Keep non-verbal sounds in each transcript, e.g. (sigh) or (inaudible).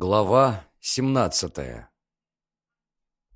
Глава 17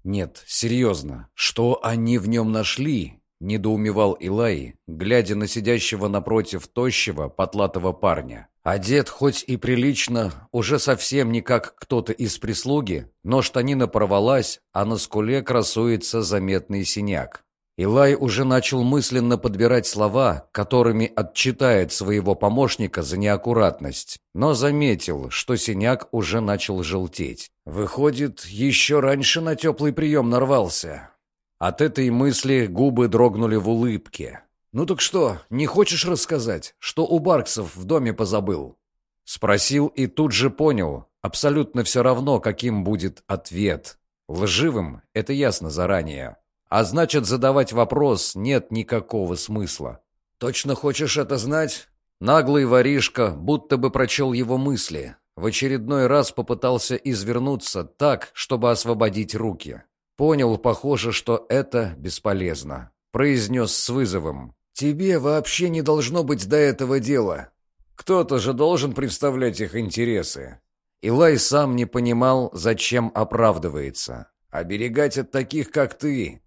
«Нет, серьезно, что они в нем нашли?» – недоумевал Илай, глядя на сидящего напротив тощего, потлатого парня. Одет хоть и прилично, уже совсем не как кто-то из прислуги, но штанина порвалась, а на скуле красуется заметный синяк. Илай уже начал мысленно подбирать слова, которыми отчитает своего помощника за неаккуратность, но заметил, что синяк уже начал желтеть. Выходит, еще раньше на теплый прием нарвался. От этой мысли губы дрогнули в улыбке. «Ну так что, не хочешь рассказать, что у Барксов в доме позабыл?» Спросил и тут же понял, абсолютно все равно, каким будет ответ. Лживым – это ясно заранее. А значит, задавать вопрос нет никакого смысла. «Точно хочешь это знать?» Наглый воришка будто бы прочел его мысли. В очередной раз попытался извернуться так, чтобы освободить руки. Понял, похоже, что это бесполезно. Произнес с вызовом. «Тебе вообще не должно быть до этого дела. Кто-то же должен представлять их интересы». Илай сам не понимал, зачем оправдывается. «Оберегать от таких, как ты,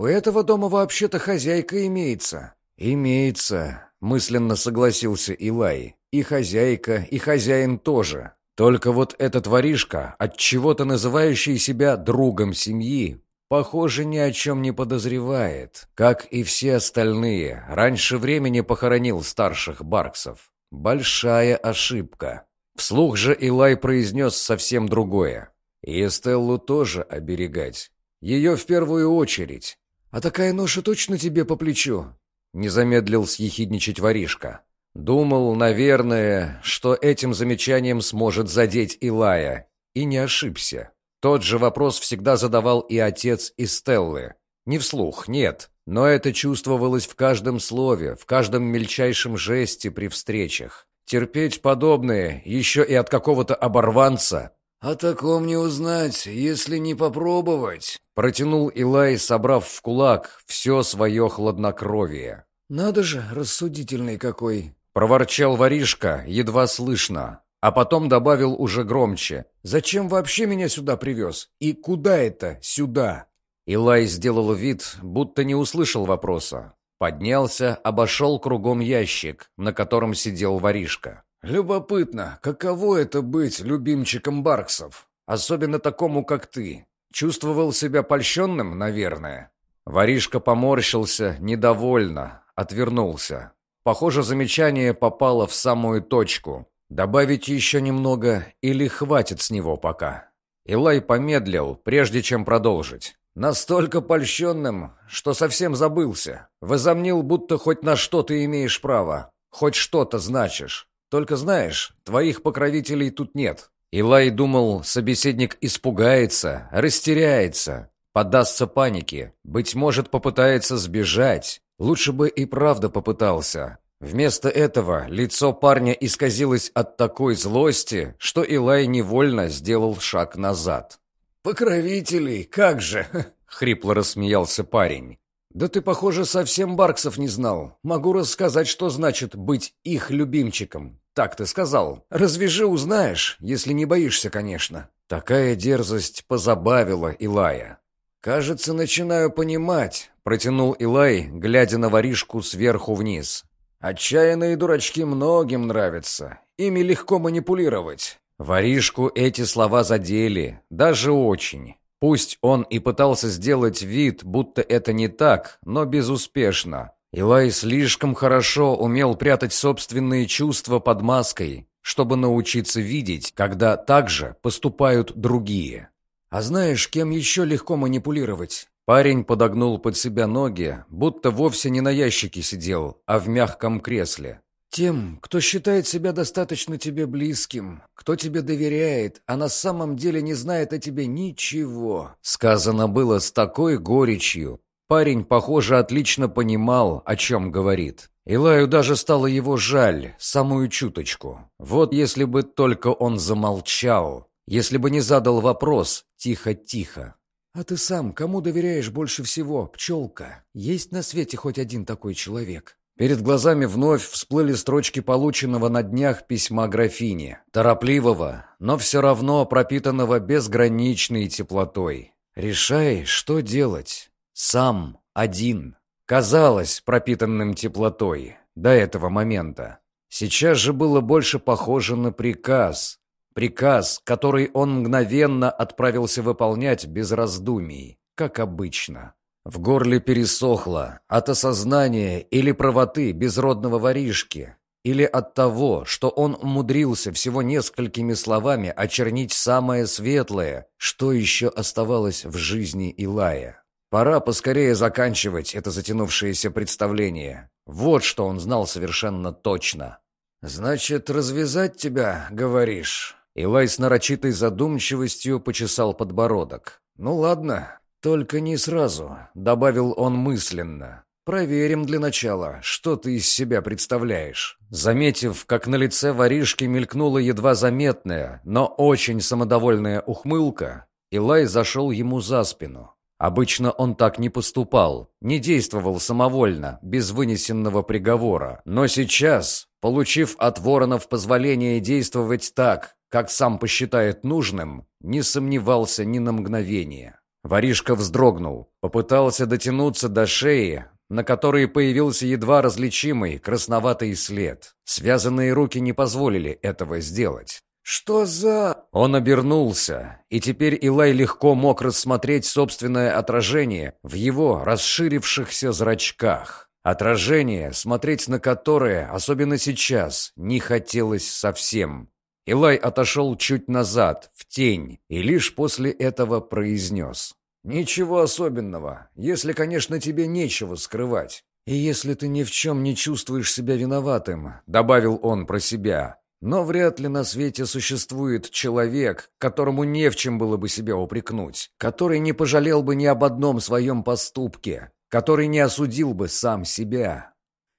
у этого дома вообще-то хозяйка имеется». «Имеется», — мысленно согласился Илай. «И хозяйка, и хозяин тоже. Только вот этот воришка, от чего то называющий себя другом семьи, похоже, ни о чем не подозревает. Как и все остальные, раньше времени похоронил старших Барксов. Большая ошибка». Вслух же Илай произнес совсем другое. «И Эстеллу тоже оберегать. Ее в первую очередь. «А такая ноша точно тебе по плечу?» Не замедлил съехидничать воришка. Думал, наверное, что этим замечанием сможет задеть Илая. И не ошибся. Тот же вопрос всегда задавал и отец и Стеллы. Не вслух, нет. Но это чувствовалось в каждом слове, в каждом мельчайшем жесте при встречах. Терпеть подобное, еще и от какого-то оборванца, «О таком не узнать, если не попробовать», — протянул Илай, собрав в кулак все свое хладнокровие. «Надо же, рассудительный какой!» — проворчал воришка, едва слышно, а потом добавил уже громче. «Зачем вообще меня сюда привез? И куда это сюда?» Илай сделал вид, будто не услышал вопроса. Поднялся, обошел кругом ящик, на котором сидел воришка. «Любопытно, каково это быть любимчиком Барксов? Особенно такому, как ты. Чувствовал себя польщенным, наверное?» Воришка поморщился, недовольно, отвернулся. Похоже, замечание попало в самую точку. Добавить еще немного или хватит с него пока? Илай помедлил, прежде чем продолжить. Настолько польщенным, что совсем забылся. Возомнил, будто хоть на что ты имеешь право, хоть что-то значишь. Только знаешь, твоих покровителей тут нет». Илай думал, собеседник испугается, растеряется, поддастся панике, быть может, попытается сбежать. Лучше бы и правда попытался. Вместо этого лицо парня исказилось от такой злости, что Илай невольно сделал шаг назад. «Покровителей, как же!» (laughs) — хрипло рассмеялся парень. «Да ты, похоже, совсем Барксов не знал. Могу рассказать, что значит быть их любимчиком. Так ты сказал. Развяжи, узнаешь, если не боишься, конечно». Такая дерзость позабавила Илая. «Кажется, начинаю понимать», — протянул Илай, глядя на воришку сверху вниз. «Отчаянные дурачки многим нравятся. Ими легко манипулировать». Воришку эти слова задели, даже очень. Пусть он и пытался сделать вид, будто это не так, но безуспешно. Илай слишком хорошо умел прятать собственные чувства под маской, чтобы научиться видеть, когда так же поступают другие. «А знаешь, кем еще легко манипулировать?» Парень подогнул под себя ноги, будто вовсе не на ящике сидел, а в мягком кресле. Тем, кто считает себя достаточно тебе близким, кто тебе доверяет, а на самом деле не знает о тебе ничего. Сказано было с такой горечью. Парень, похоже, отлично понимал, о чем говорит. Илаю даже стало его жаль, самую чуточку. Вот если бы только он замолчал, если бы не задал вопрос тихо-тихо. «А ты сам кому доверяешь больше всего, пчелка? Есть на свете хоть один такой человек?» Перед глазами вновь всплыли строчки полученного на днях письма графини, торопливого, но все равно пропитанного безграничной теплотой. «Решай, что делать. Сам, один». Казалось пропитанным теплотой до этого момента. Сейчас же было больше похоже на приказ. Приказ, который он мгновенно отправился выполнять без раздумий, как обычно. В горле пересохло от осознания или правоты безродного воришки, или от того, что он умудрился всего несколькими словами очернить самое светлое, что еще оставалось в жизни Илая. Пора поскорее заканчивать это затянувшееся представление. Вот что он знал совершенно точно. «Значит, развязать тебя, говоришь?» Илай с нарочитой задумчивостью почесал подбородок. «Ну ладно, только не сразу», — добавил он мысленно. «Проверим для начала, что ты из себя представляешь». Заметив, как на лице воришки мелькнула едва заметная, но очень самодовольная ухмылка, Илай зашел ему за спину. Обычно он так не поступал, не действовал самовольно, без вынесенного приговора. Но сейчас, получив от воронов позволение действовать так, как сам посчитает нужным, не сомневался ни на мгновение. Воришка вздрогнул, попытался дотянуться до шеи, на которой появился едва различимый красноватый след. Связанные руки не позволили этого сделать. «Что за...» Он обернулся, и теперь Илай легко мог рассмотреть собственное отражение в его расширившихся зрачках. Отражение, смотреть на которое, особенно сейчас, не хотелось совсем. Илай отошел чуть назад, в тень, и лишь после этого произнес. «Ничего особенного, если, конечно, тебе нечего скрывать. И если ты ни в чем не чувствуешь себя виноватым», — добавил он про себя, но вряд ли на свете существует человек, которому не в чем было бы себя упрекнуть, который не пожалел бы ни об одном своем поступке, который не осудил бы сам себя.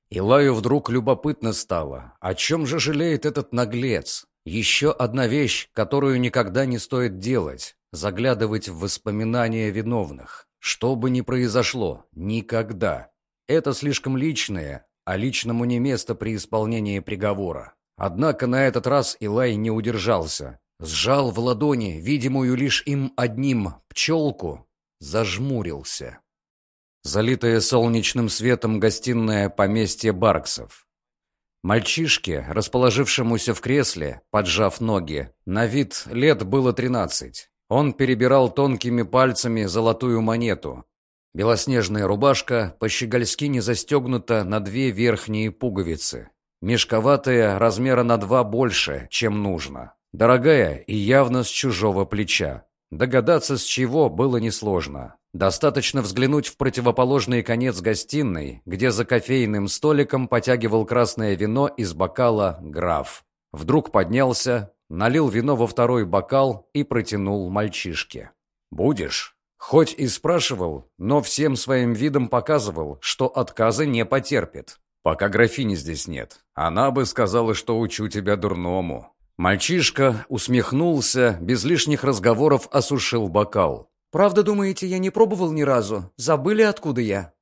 Илаю вдруг любопытно стало, о чем же жалеет этот наглец? Еще одна вещь, которую никогда не стоит делать – заглядывать в воспоминания виновных. Что бы ни произошло, никогда. Это слишком личное, а личному не место при исполнении приговора. Однако на этот раз Илай не удержался. Сжал в ладони, видимую лишь им одним, пчелку, зажмурился. Залитая солнечным светом гостиная поместье Барксов. Мальчишке, расположившемуся в кресле, поджав ноги, на вид лет было тринадцать. Он перебирал тонкими пальцами золотую монету. Белоснежная рубашка по-щегольски не застегнута на две верхние пуговицы. Мешковатая, размера на два больше, чем нужно. Дорогая и явно с чужого плеча. Догадаться, с чего, было несложно. Достаточно взглянуть в противоположный конец гостиной, где за кофейным столиком потягивал красное вино из бокала «Граф». Вдруг поднялся, налил вино во второй бокал и протянул мальчишке. «Будешь?» Хоть и спрашивал, но всем своим видом показывал, что отказа не потерпит. Пока графини здесь нет. Она бы сказала, что учу тебя дурному». Мальчишка усмехнулся, без лишних разговоров осушил бокал. «Правда, думаете, я не пробовал ни разу? Забыли, откуда я?»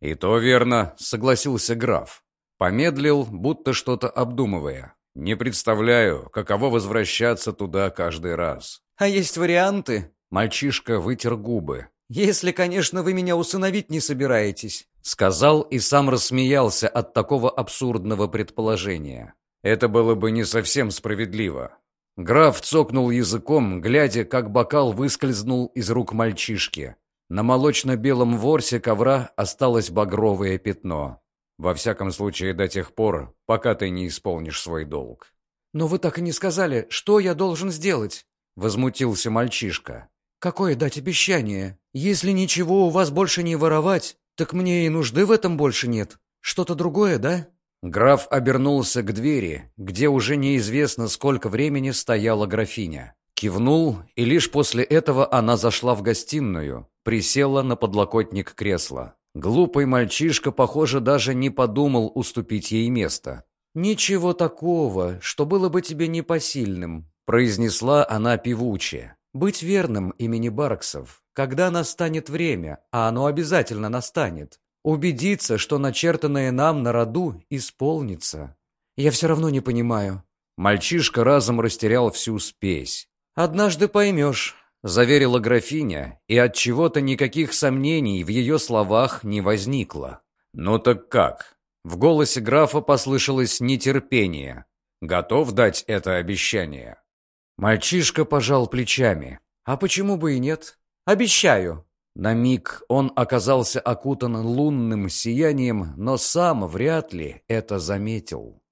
«И то верно», — согласился граф. Помедлил, будто что-то обдумывая. «Не представляю, каково возвращаться туда каждый раз». «А есть варианты?» Мальчишка вытер губы. «Если, конечно, вы меня усыновить не собираетесь». Сказал и сам рассмеялся от такого абсурдного предположения. Это было бы не совсем справедливо. Граф цокнул языком, глядя, как бокал выскользнул из рук мальчишки. На молочно-белом ворсе ковра осталось багровое пятно. Во всяком случае, до тех пор, пока ты не исполнишь свой долг. «Но вы так и не сказали, что я должен сделать?» Возмутился мальчишка. «Какое дать обещание? Если ничего у вас больше не воровать, «Так мне и нужды в этом больше нет. Что-то другое, да?» Граф обернулся к двери, где уже неизвестно, сколько времени стояла графиня. Кивнул, и лишь после этого она зашла в гостиную, присела на подлокотник кресла. Глупый мальчишка, похоже, даже не подумал уступить ей место. «Ничего такого, что было бы тебе непосильным», — произнесла она певуче. «Быть верным имени Барксов, когда настанет время, а оно обязательно настанет, Убедиться, что начертанное нам на роду исполнится. Я все равно не понимаю». Мальчишка разом растерял всю спесь. «Однажды поймешь», — заверила графиня, и от чего то никаких сомнений в ее словах не возникло. «Ну так как?» В голосе графа послышалось нетерпение. «Готов дать это обещание?» Мальчишка пожал плечами. «А почему бы и нет? Обещаю!» На миг он оказался окутан лунным сиянием, но сам вряд ли это заметил.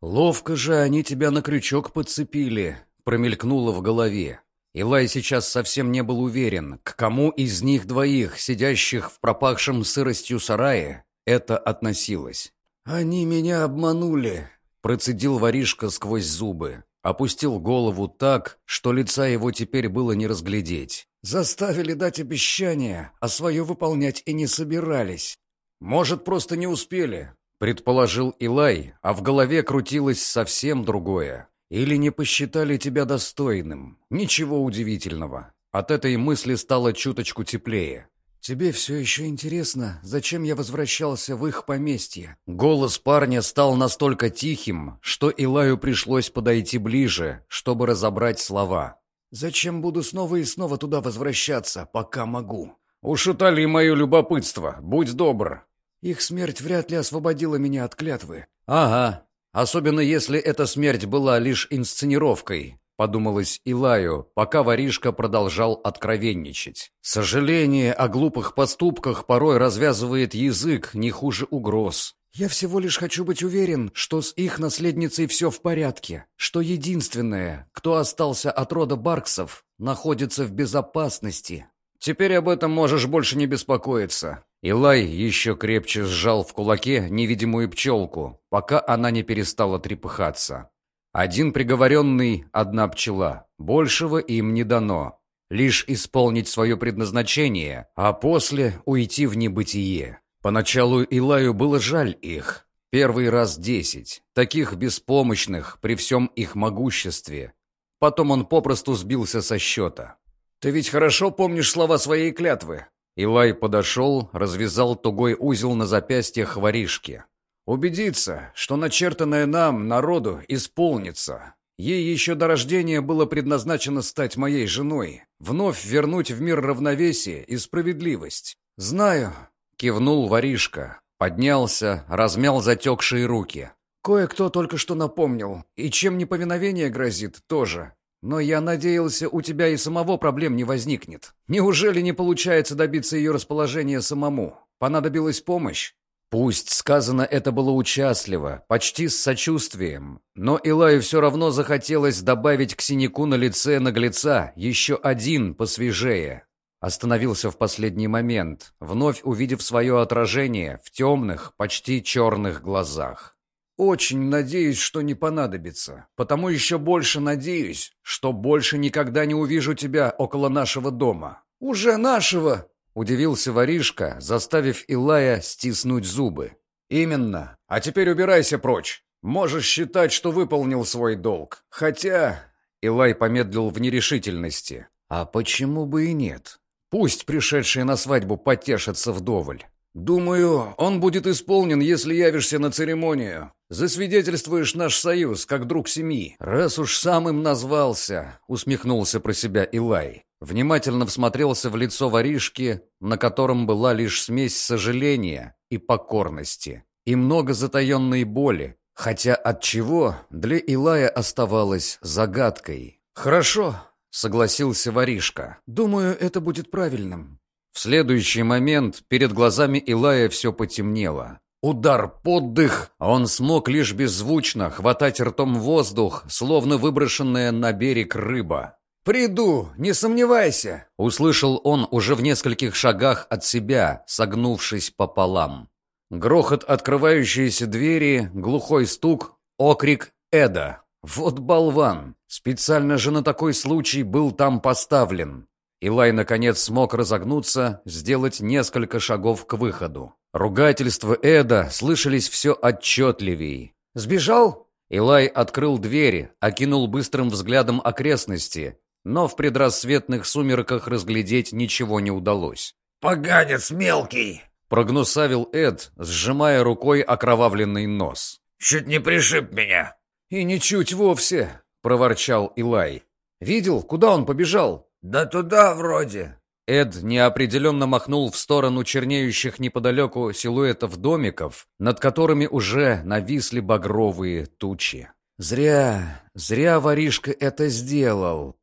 «Ловко же они тебя на крючок подцепили», — промелькнуло в голове. Илай сейчас совсем не был уверен, к кому из них двоих, сидящих в пропахшем сыростью сарае, это относилось. «Они меня обманули», — процедил воришка сквозь зубы. Опустил голову так, что лица его теперь было не разглядеть. «Заставили дать обещание, а свое выполнять и не собирались. Может, просто не успели», — предположил Илай, а в голове крутилось совсем другое. «Или не посчитали тебя достойным. Ничего удивительного». От этой мысли стало чуточку теплее. «Тебе все еще интересно, зачем я возвращался в их поместье?» Голос парня стал настолько тихим, что Илаю пришлось подойти ближе, чтобы разобрать слова. «Зачем буду снова и снова туда возвращаться, пока могу?» «Уж утоли мое любопытство, будь добр». «Их смерть вряд ли освободила меня от клятвы». «Ага, особенно если эта смерть была лишь инсценировкой, подумалось Илаю, пока воришка продолжал откровенничать. Сожаление о глупых поступках порой развязывает язык не хуже угроз. «Я всего лишь хочу быть уверен, что с их наследницей все в порядке, что единственное, кто остался от рода Барксов, находится в безопасности». «Теперь об этом можешь больше не беспокоиться». Илай еще крепче сжал в кулаке невидимую пчелку, пока она не перестала трепыхаться. Один приговоренный, одна пчела. Большего им не дано. Лишь исполнить свое предназначение, а после уйти в небытие. Поначалу Илаю было жаль их. Первый раз десять. Таких беспомощных при всем их могуществе. Потом он попросту сбился со счета. «Ты ведь хорошо помнишь слова своей клятвы?» Илай подошел, развязал тугой узел на запястьях воришки. Убедиться, что начертанное нам, народу, исполнится. Ей еще до рождения было предназначено стать моей женой, вновь вернуть в мир равновесие и справедливость. Знаю, кивнул воришка, поднялся, размял затекшие руки. Кое-кто только что напомнил, и чем неповиновение грозит, тоже. Но я надеялся, у тебя и самого проблем не возникнет. Неужели не получается добиться ее расположения самому? Понадобилась помощь? Пусть сказано это было участливо, почти с сочувствием, но Илаю все равно захотелось добавить к синяку на лице наглеца еще один посвежее. Остановился в последний момент, вновь увидев свое отражение в темных, почти черных глазах. «Очень надеюсь, что не понадобится, потому еще больше надеюсь, что больше никогда не увижу тебя около нашего дома». «Уже нашего?» Удивился воришка, заставив Илая стиснуть зубы. «Именно. А теперь убирайся прочь. Можешь считать, что выполнил свой долг. Хотя...» Илай помедлил в нерешительности. «А почему бы и нет? Пусть пришедшие на свадьбу потешатся вдоволь. «Думаю, он будет исполнен, если явишься на церемонию. Засвидетельствуешь наш союз, как друг семьи». «Раз уж сам им назвался», — усмехнулся про себя Илай. Внимательно всмотрелся в лицо воришки, на котором была лишь смесь сожаления и покорности, и много затаенной боли, хотя от чего для Илая оставалось загадкой. «Хорошо», — согласился воришка. «Думаю, это будет правильным. В следующий момент перед глазами Илая все потемнело. Удар под дых! Он смог лишь беззвучно хватать ртом воздух, словно выброшенная на берег рыба. «Приду, не сомневайся!» Услышал он уже в нескольких шагах от себя, согнувшись пополам. Грохот открывающейся двери, глухой стук, окрик Эда. Вот болван! Специально же на такой случай был там поставлен. Илай, наконец, смог разогнуться, сделать несколько шагов к выходу. Ругательства Эда слышались все отчетливей. «Сбежал?» Илай открыл двери, окинул быстрым взглядом окрестности, но в предрассветных сумерках разглядеть ничего не удалось. «Поганец мелкий!» прогнусавил Эд, сжимая рукой окровавленный нос. «Чуть не пришиб меня!» «И ничуть вовсе!» — проворчал Илай. «Видел, куда он побежал?» «Да туда вроде». Эд неопределенно махнул в сторону чернеющих неподалеку силуэтов домиков, над которыми уже нависли багровые тучи. «Зря, зря воришка это сделал!»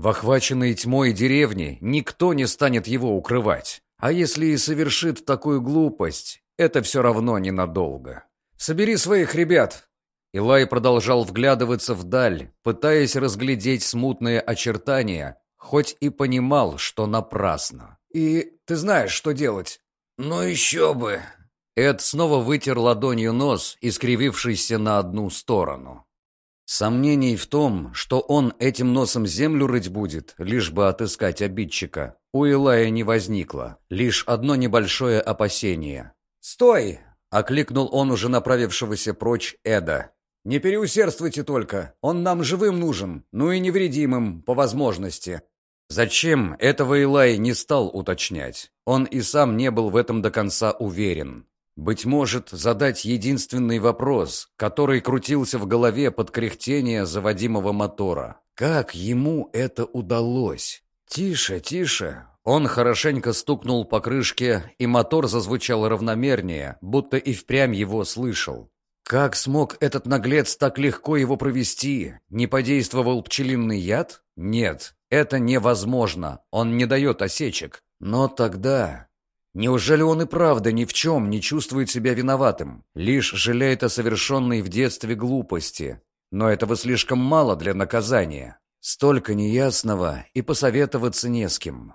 В охваченной тьмой деревне никто не станет его укрывать. А если и совершит такую глупость, это все равно ненадолго. «Собери своих ребят!» Илай продолжал вглядываться вдаль, пытаясь разглядеть смутные очертания, хоть и понимал, что напрасно. «И ты знаешь, что делать?» «Ну еще бы!» Эд снова вытер ладонью нос, искривившийся на одну сторону. Сомнений в том, что он этим носом землю рыть будет, лишь бы отыскать обидчика, у Илая не возникло. Лишь одно небольшое опасение. «Стой!» — окликнул он уже направившегося прочь Эда. «Не переусердствуйте только, он нам живым нужен, ну и невредимым, по возможности». Зачем этого Илай не стал уточнять? Он и сам не был в этом до конца уверен. Быть может, задать единственный вопрос, который крутился в голове под кряхтение заводимого мотора. Как ему это удалось? Тише, тише. Он хорошенько стукнул по крышке, и мотор зазвучал равномернее, будто и впрямь его слышал. Как смог этот наглец так легко его провести? Не подействовал пчелиный яд? Нет, это невозможно. Он не дает осечек. Но тогда Неужели он и правда ни в чем не чувствует себя виноватым, лишь жалеет о совершенной в детстве глупости? Но этого слишком мало для наказания. Столько неясного, и посоветоваться не с кем.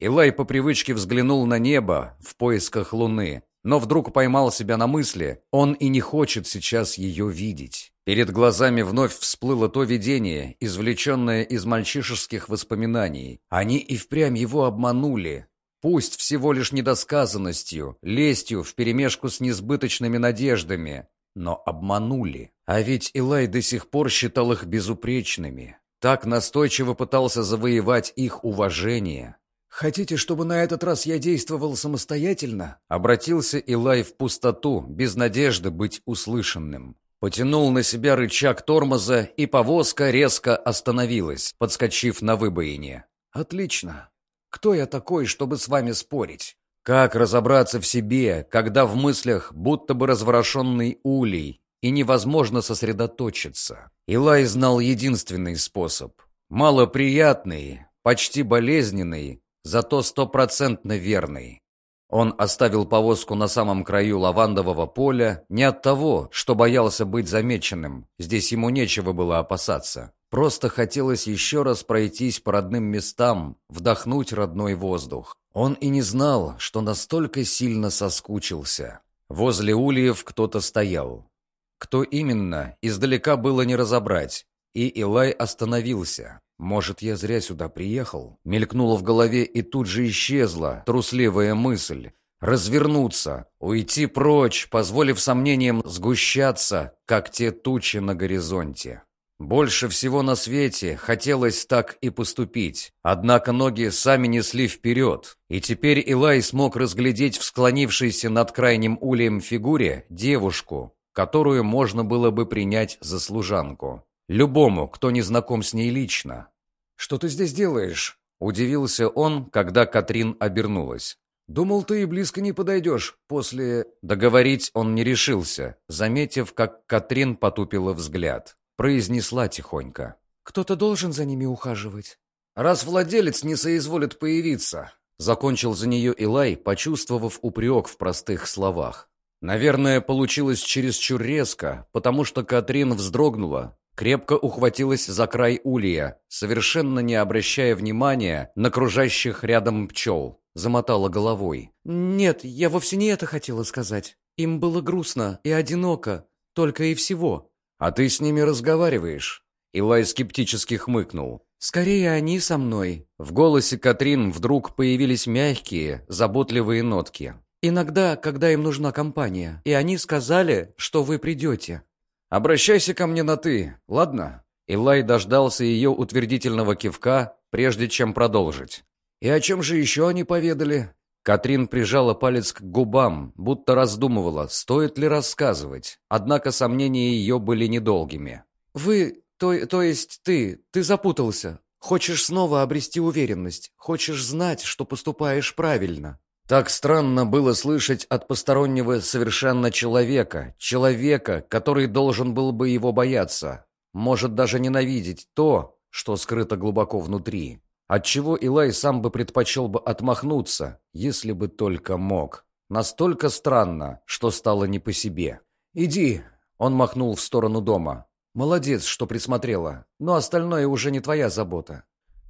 Илай по привычке взглянул на небо в поисках луны, но вдруг поймал себя на мысли, он и не хочет сейчас ее видеть. Перед глазами вновь всплыло то видение, извлеченное из мальчишеских воспоминаний. Они и впрямь его обманули, Пусть всего лишь недосказанностью, лестью вперемешку с несбыточными надеждами, но обманули. А ведь Илай до сих пор считал их безупречными. Так настойчиво пытался завоевать их уважение. «Хотите, чтобы на этот раз я действовал самостоятельно?» Обратился Илай в пустоту, без надежды быть услышанным. Потянул на себя рычаг тормоза, и повозка резко остановилась, подскочив на выбоине. «Отлично. Кто я такой, чтобы с вами спорить? Как разобраться в себе, когда в мыслях будто бы разворошенный улей, и невозможно сосредоточиться? Илай знал единственный способ. Малоприятный, почти болезненный, зато стопроцентно верный. Он оставил повозку на самом краю лавандового поля не от того, что боялся быть замеченным, здесь ему нечего было опасаться. Просто хотелось еще раз пройтись по родным местам, вдохнуть родной воздух. Он и не знал, что настолько сильно соскучился. Возле ульев кто-то стоял. Кто именно, издалека было не разобрать. И Илай остановился. «Может, я зря сюда приехал?» Мелькнула в голове и тут же исчезла трусливая мысль. Развернуться, уйти прочь, позволив сомнениям сгущаться, как те тучи на горизонте. Больше всего на свете хотелось так и поступить, однако ноги сами несли вперед, и теперь Илай смог разглядеть в склонившейся над крайним ульем фигуре девушку, которую можно было бы принять за служанку. Любому, кто не знаком с ней лично. «Что ты здесь делаешь?» – удивился он, когда Катрин обернулась. «Думал, ты и близко не подойдешь после...» Договорить он не решился, заметив, как Катрин потупила взгляд произнесла тихонько. «Кто-то должен за ними ухаживать». «Раз владелец не соизволит появиться», — закончил за нее Илай, почувствовав упрек в простых словах. Наверное, получилось чересчур резко, потому что Катрин вздрогнула, крепко ухватилась за край улья, совершенно не обращая внимания на кружащих рядом пчел, замотала головой. «Нет, я вовсе не это хотела сказать. Им было грустно и одиноко, только и всего. «А ты с ними разговариваешь?» Илай скептически хмыкнул. «Скорее они со мной». В голосе Катрин вдруг появились мягкие, заботливые нотки. «Иногда, когда им нужна компания, и они сказали, что вы придете». «Обращайся ко мне на «ты», ладно?» Илай дождался ее утвердительного кивка, прежде чем продолжить. «И о чем же еще они поведали?» Катрин прижала палец к губам, будто раздумывала, стоит ли рассказывать. Однако сомнения ее были недолгими. «Вы, то, то есть ты, ты запутался. Хочешь снова обрести уверенность. Хочешь знать, что поступаешь правильно». Так странно было слышать от постороннего совершенно человека, человека, который должен был бы его бояться, может даже ненавидеть то, что скрыто глубоко внутри. Отчего Илай сам бы предпочел бы отмахнуться, если бы только мог. Настолько странно, что стало не по себе. «Иди!» — он махнул в сторону дома. «Молодец, что присмотрела, но остальное уже не твоя забота».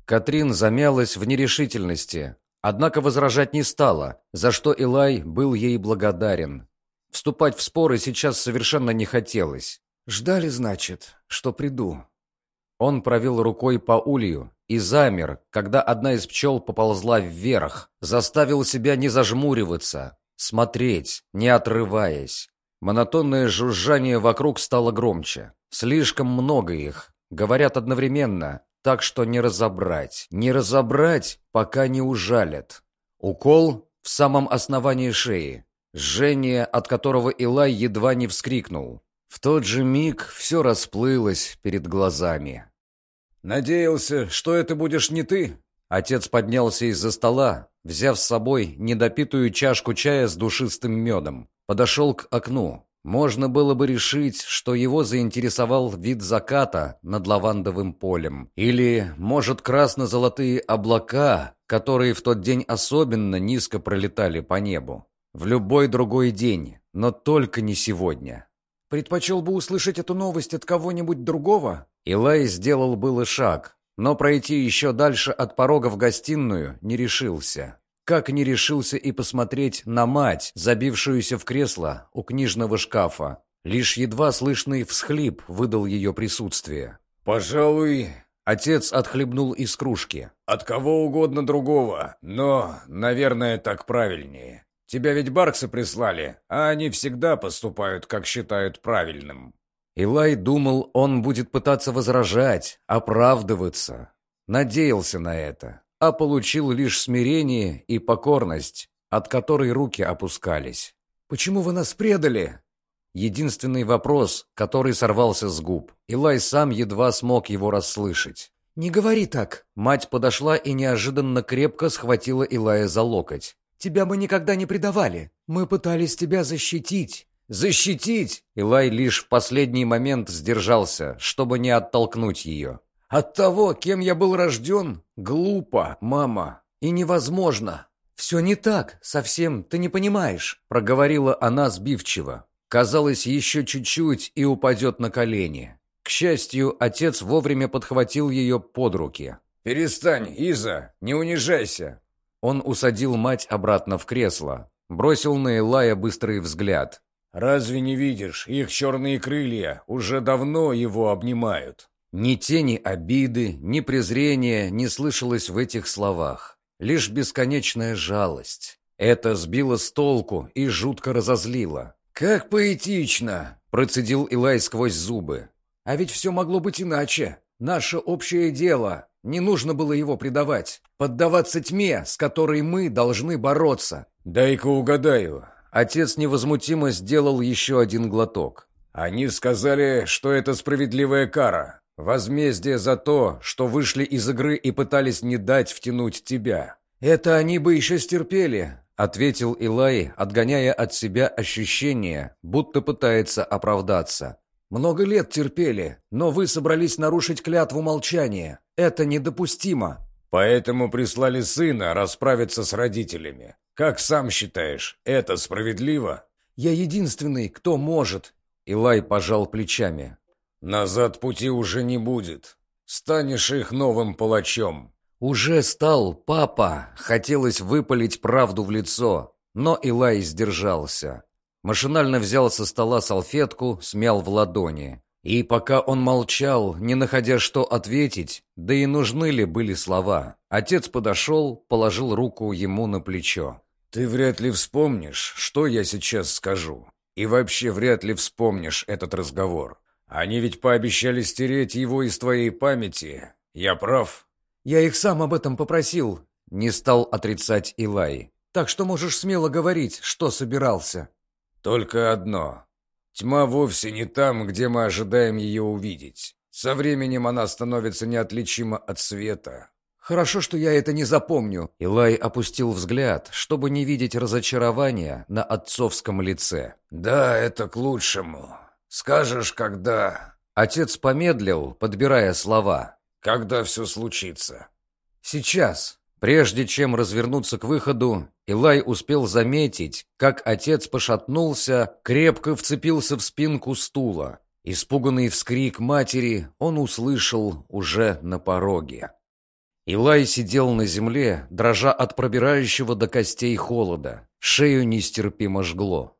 Катрин замялась в нерешительности, однако возражать не стала, за что Илай был ей благодарен. Вступать в споры сейчас совершенно не хотелось. «Ждали, значит, что приду?» Он провел рукой по улью и замер, когда одна из пчел поползла вверх, заставил себя не зажмуриваться, смотреть, не отрываясь. Монотонное жужжание вокруг стало громче. Слишком много их, говорят одновременно, так что не разобрать. Не разобрать, пока не ужалят. Укол в самом основании шеи. Жжение, от которого Илай едва не вскрикнул. В тот же миг все расплылось перед глазами. «Надеялся, что это будешь не ты?» Отец поднялся из-за стола, взяв с собой недопитую чашку чая с душистым медом. Подошел к окну. Можно было бы решить, что его заинтересовал вид заката над лавандовым полем. Или, может, красно-золотые облака, которые в тот день особенно низко пролетали по небу. В любой другой день, но только не сегодня. Предпочел бы услышать эту новость от кого-нибудь другого?» Илай сделал было шаг, но пройти еще дальше от порога в гостиную не решился. Как не решился и посмотреть на мать, забившуюся в кресло у книжного шкафа. Лишь едва слышный всхлип выдал ее присутствие. «Пожалуй...» Отец отхлебнул из кружки. «От кого угодно другого, но, наверное, так правильнее. Тебя ведь Барксы прислали, а они всегда поступают, как считают правильным». Илай думал, он будет пытаться возражать, оправдываться. Надеялся на это, а получил лишь смирение и покорность, от которой руки опускались. «Почему вы нас предали?» Единственный вопрос, который сорвался с губ. Илай сам едва смог его расслышать. «Не говори так!» Мать подошла и неожиданно крепко схватила Илая за локоть. Тебя мы никогда не предавали. Мы пытались тебя защитить. Защитить! Илай лишь в последний момент сдержался, чтобы не оттолкнуть ее. От того, кем я был рожден, глупо, мама, и невозможно. Все не так, совсем, ты не понимаешь, проговорила она сбивчиво. Казалось, еще чуть-чуть и упадет на колени. К счастью, отец вовремя подхватил ее под руки. «Перестань, Иза, не унижайся. Он усадил мать обратно в кресло, бросил на Элая быстрый взгляд. «Разве не видишь, их черные крылья уже давно его обнимают?» Ни тени обиды, ни презрения не слышалось в этих словах. Лишь бесконечная жалость. Это сбило с толку и жутко разозлило. «Как поэтично!» – процедил Илай сквозь зубы. «А ведь все могло быть иначе. Наше общее дело. Не нужно было его предавать, поддаваться тьме, с которой мы должны бороться. Дай-ка угадаю. Отец невозмутимо сделал еще один глоток. Они сказали, что это справедливая кара. Возмездие за то, что вышли из игры и пытались не дать втянуть тебя. Это они бы еще стерпели, ответил Илай, отгоняя от себя ощущение, будто пытается оправдаться. Много лет терпели, но вы собрались нарушить клятву молчания. Это недопустимо. Поэтому прислали сына расправиться с родителями. Как сам считаешь, это справедливо? Я единственный, кто может. Илай пожал плечами. Назад пути уже не будет. Станешь их новым палачом. Уже стал, папа. Хотелось выпалить правду в лицо, но Илай сдержался. Машинально взял со стола салфетку, смял в ладони. И пока он молчал, не находя что ответить, да и нужны ли были слова, отец подошел, положил руку ему на плечо. «Ты вряд ли вспомнишь, что я сейчас скажу. И вообще вряд ли вспомнишь этот разговор. Они ведь пообещали стереть его из твоей памяти. Я прав?» «Я их сам об этом попросил», — не стал отрицать Илай. Так что можешь смело говорить, что собирался». «Только одно. Тьма вовсе не там, где мы ожидаем ее увидеть. Со временем она становится неотличима от света». «Хорошо, что я это не запомню». Илай опустил взгляд, чтобы не видеть разочарования на отцовском лице. «Да, это к лучшему. Скажешь, когда...» Отец помедлил, подбирая слова. «Когда все случится?» «Сейчас». Прежде чем развернуться к выходу, Илай успел заметить, как отец пошатнулся, крепко вцепился в спинку стула. Испуганный вскрик матери он услышал уже на пороге. Илай сидел на земле, дрожа от пробирающего до костей холода. Шею нестерпимо жгло.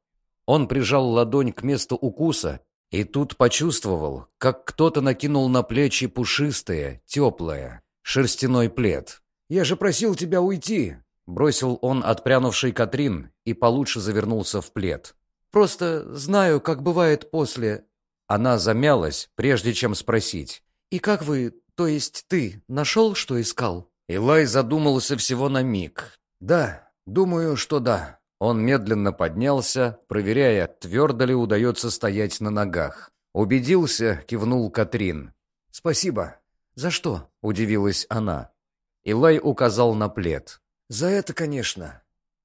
Он прижал ладонь к месту укуса и тут почувствовал, как кто-то накинул на плечи пушистое, теплое, шерстяной плед. «Я же просил тебя уйти!» Бросил он отпрянувший Катрин и получше завернулся в плед. «Просто знаю, как бывает после...» Она замялась, прежде чем спросить. «И как вы, то есть ты, нашел, что искал?» Илай задумался всего на миг. «Да, думаю, что да». Он медленно поднялся, проверяя, твердо ли удается стоять на ногах. Убедился, кивнул Катрин. «Спасибо». «За что?» – удивилась она. Илай указал на плед. «За это, конечно».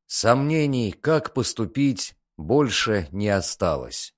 Сомнений, как поступить, больше не осталось.